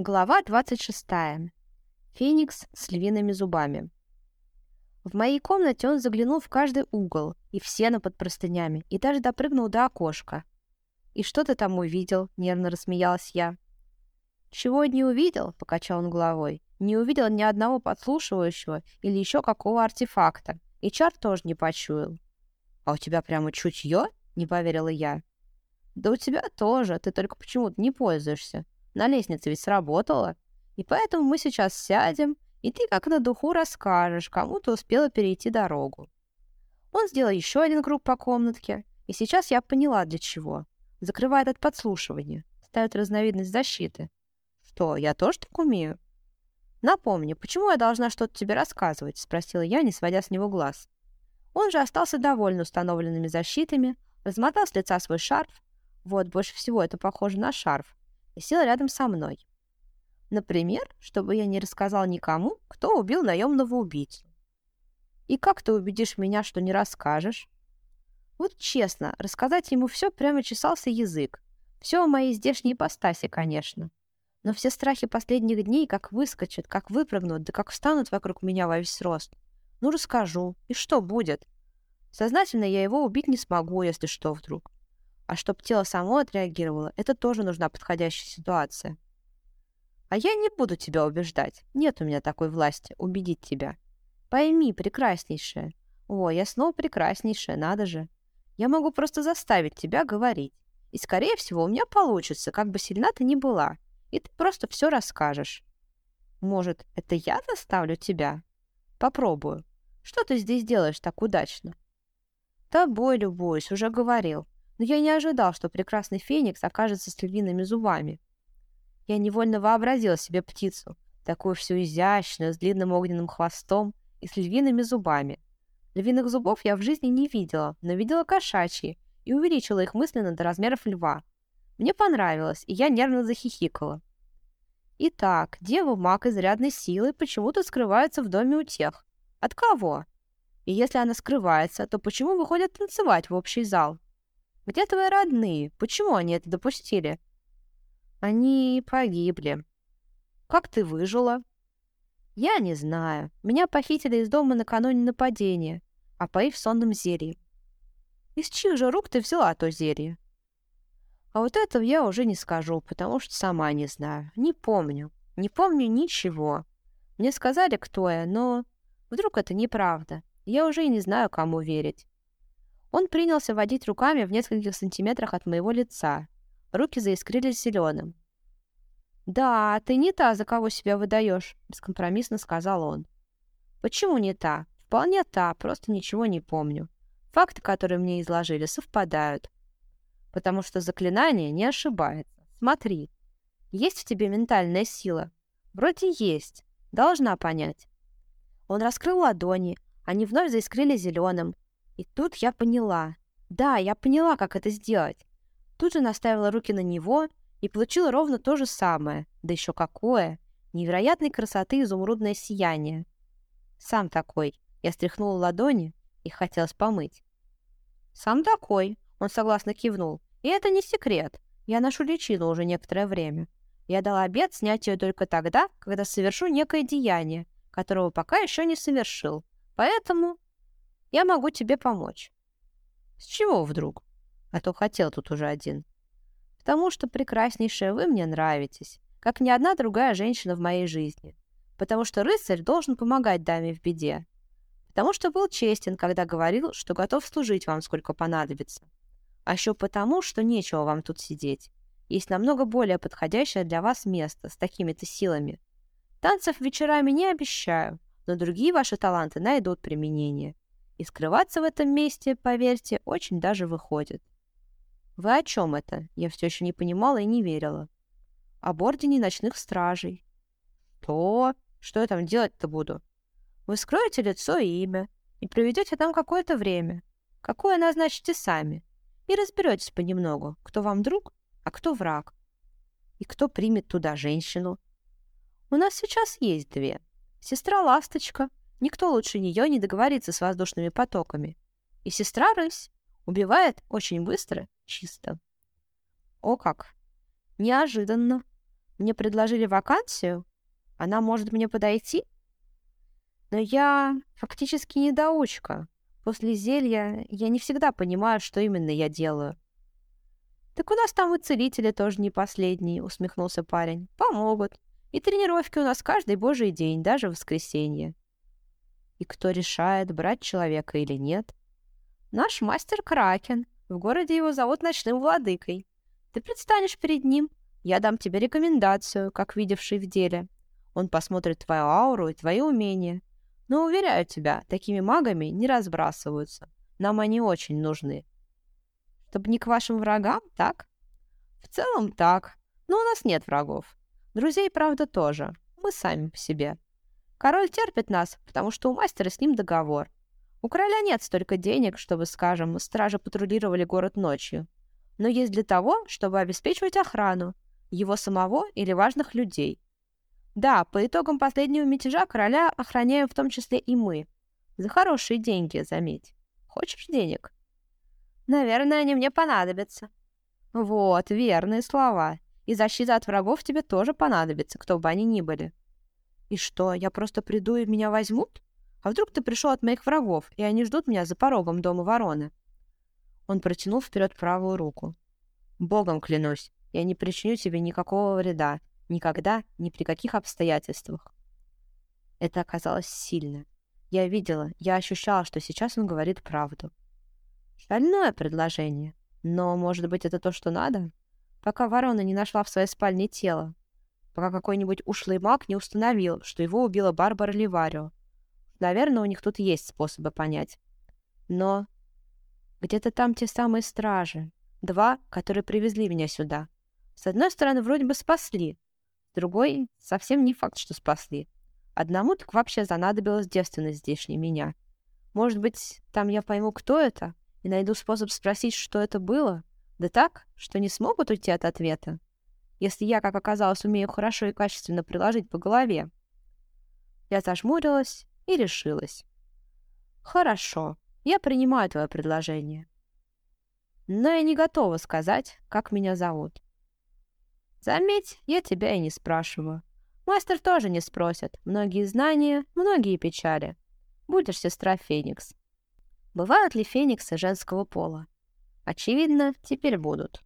Глава 26. Феникс с львиными зубами. В моей комнате он заглянул в каждый угол и в сено под простынями, и даже допрыгнул до окошка. «И что ты там увидел?» — нервно рассмеялась я. «Чего не увидел?» — покачал он головой. «Не увидел ни одного подслушивающего или еще какого артефакта. И чар тоже не почуял». «А у тебя прямо чутье?» — не поверила я. «Да у тебя тоже, ты только почему-то не пользуешься. На лестнице ведь сработало. И поэтому мы сейчас сядем, и ты как на духу расскажешь, кому ты успела перейти дорогу. Он сделал еще один круг по комнатке, и сейчас я поняла, для чего. Закрывает от подслушивания, ставит разновидность защиты. Что, я тоже так умею? Напомни, почему я должна что-то тебе рассказывать? Спросила я, не сводя с него глаз. Он же остался доволен установленными защитами, размотал с лица свой шарф. Вот, больше всего это похоже на шарф и сел рядом со мной. Например, чтобы я не рассказал никому, кто убил наемного убийцу. И как ты убедишь меня, что не расскажешь? Вот честно, рассказать ему все прямо чесался язык. Все о моей здешней ипостаси, конечно. Но все страхи последних дней как выскочат, как выпрыгнут, да как встанут вокруг меня во весь рост. Ну, расскажу. И что будет? Сознательно я его убить не смогу, если что вдруг. А чтобы тело само отреагировало, это тоже нужна подходящая ситуация. А я не буду тебя убеждать. Нет у меня такой власти убедить тебя. Пойми, прекраснейшая. О, я снова прекраснейшая, надо же. Я могу просто заставить тебя говорить. И, скорее всего, у меня получится, как бы сильна ты ни была. И ты просто все расскажешь. Может, это я заставлю тебя? Попробую. Что ты здесь делаешь так удачно? Тобой любуюсь, уже говорил но я не ожидал, что прекрасный феникс окажется с львиными зубами. Я невольно вообразил себе птицу, такую всю изящную, с длинным огненным хвостом и с львиными зубами. Львиных зубов я в жизни не видела, но видела кошачьи и увеличила их мысленно до размеров льва. Мне понравилось, и я нервно захихикала. Итак, дева маг изрядной силы почему-то скрывается в доме у тех. От кого? И если она скрывается, то почему выходят танцевать в общий зал? Где твои родные? Почему они это допустили? Они погибли. Как ты выжила? Я не знаю. Меня похитили из дома накануне нападения, опоив сонным зельем. Из чьих же рук ты взяла то зелье? А вот этого я уже не скажу, потому что сама не знаю. Не помню. Не помню ничего. Мне сказали, кто я, но вдруг это неправда. Я уже и не знаю, кому верить. Он принялся водить руками в нескольких сантиметрах от моего лица. Руки заискрились зеленым. «Да, ты не та, за кого себя выдаешь», — бескомпромиссно сказал он. «Почему не та? Вполне та, просто ничего не помню. Факты, которые мне изложили, совпадают. Потому что заклинание не ошибается. Смотри, есть в тебе ментальная сила? Вроде есть. Должна понять». Он раскрыл ладони, они вновь заискрили зеленым, и тут я поняла. Да, я поняла, как это сделать. Тут же наставила руки на него и получила ровно то же самое. Да еще какое! Невероятной красоты изумрудное сияние. Сам такой. Я стряхнула ладони, и хотелось помыть. Сам такой. Он согласно кивнул. И это не секрет. Я ношу личину уже некоторое время. Я дала обед снять ее только тогда, когда совершу некое деяние, которого пока еще не совершил. Поэтому я могу тебе помочь». «С чего вдруг?» А то хотел тут уже один. «Потому что, прекраснейшая, вы мне нравитесь, как ни одна другая женщина в моей жизни. Потому что рыцарь должен помогать даме в беде. Потому что был честен, когда говорил, что готов служить вам, сколько понадобится. А еще потому, что нечего вам тут сидеть. Есть намного более подходящее для вас место с такими-то силами. Танцев вечерами не обещаю, но другие ваши таланты найдут применение. И скрываться в этом месте, поверьте, очень даже выходит. Вы о чем это? Я все еще не понимала и не верила. Об ордене ночных стражей. То? Что я там делать-то буду? Вы скроете лицо и имя, и проведете там какое-то время. Какое назначите сами. И разберетесь понемногу, кто вам друг, а кто враг. И кто примет туда женщину. У нас сейчас есть две. Сестра Ласточка Никто лучше нее не договорится с воздушными потоками. И сестра рысь убивает очень быстро, чисто. О как! Неожиданно. Мне предложили вакансию? Она может мне подойти? Но я фактически недоучка. После зелья я не всегда понимаю, что именно я делаю. «Так у нас там и целители тоже не последние», — усмехнулся парень. «Помогут. И тренировки у нас каждый божий день, даже в воскресенье». «И кто решает, брать человека или нет?» «Наш мастер Кракен. В городе его зовут Ночным Владыкой. Ты предстанешь перед ним. Я дам тебе рекомендацию, как видевший в деле. Он посмотрит твою ауру и твои умения. Но, уверяю тебя, такими магами не разбрасываются. Нам они очень нужны. Чтобы не к вашим врагам, так? В целом так. Но у нас нет врагов. Друзей, правда, тоже. Мы сами по себе. Король терпит нас, потому что у мастера с ним договор. У короля нет столько денег, чтобы, скажем, стражи патрулировали город ночью. Но есть для того, чтобы обеспечивать охрану, его самого или важных людей. Да, по итогам последнего мятежа короля охраняем в том числе и мы. За хорошие деньги, заметь. Хочешь денег? Наверное, они мне понадобятся. Вот, верные слова. И защита от врагов тебе тоже понадобится, кто бы они ни были. И что, я просто приду и меня возьмут? А вдруг ты пришел от моих врагов, и они ждут меня за порогом дома вороны? Он протянул вперед правую руку. Богом клянусь, я не причиню тебе никакого вреда, Никогда, ни при каких обстоятельствах. Это оказалось сильно. Я видела, я ощущала, что сейчас он говорит правду. Шальное предложение. Но, может быть, это то, что надо? Пока ворона не нашла в своей спальне тело. Пока какой-нибудь ушлый маг не установил, что его убила Барбара Ливарио. Наверное, у них тут есть способы понять. Но где-то там те самые стражи. Два, которые привезли меня сюда. С одной стороны, вроде бы спасли, Другой совсем не факт, что спасли. Одному так вообще занадобилась девственность здешней меня. Может быть, там я пойму, кто это, и найду способ спросить, что это было? Да так, что не смогут уйти от ответа? Если я, как оказалось, умею хорошо и качественно приложить по голове. Я зажмурилась и решилась. Хорошо, я принимаю твое предложение. Но я не готова сказать, как меня зовут. Заметь, я тебя и не спрашиваю. Мастер тоже не спросит. Многие знания, многие печали. Будешь сестра Феникс. Бывают ли фениксы женского пола? Очевидно, теперь будут.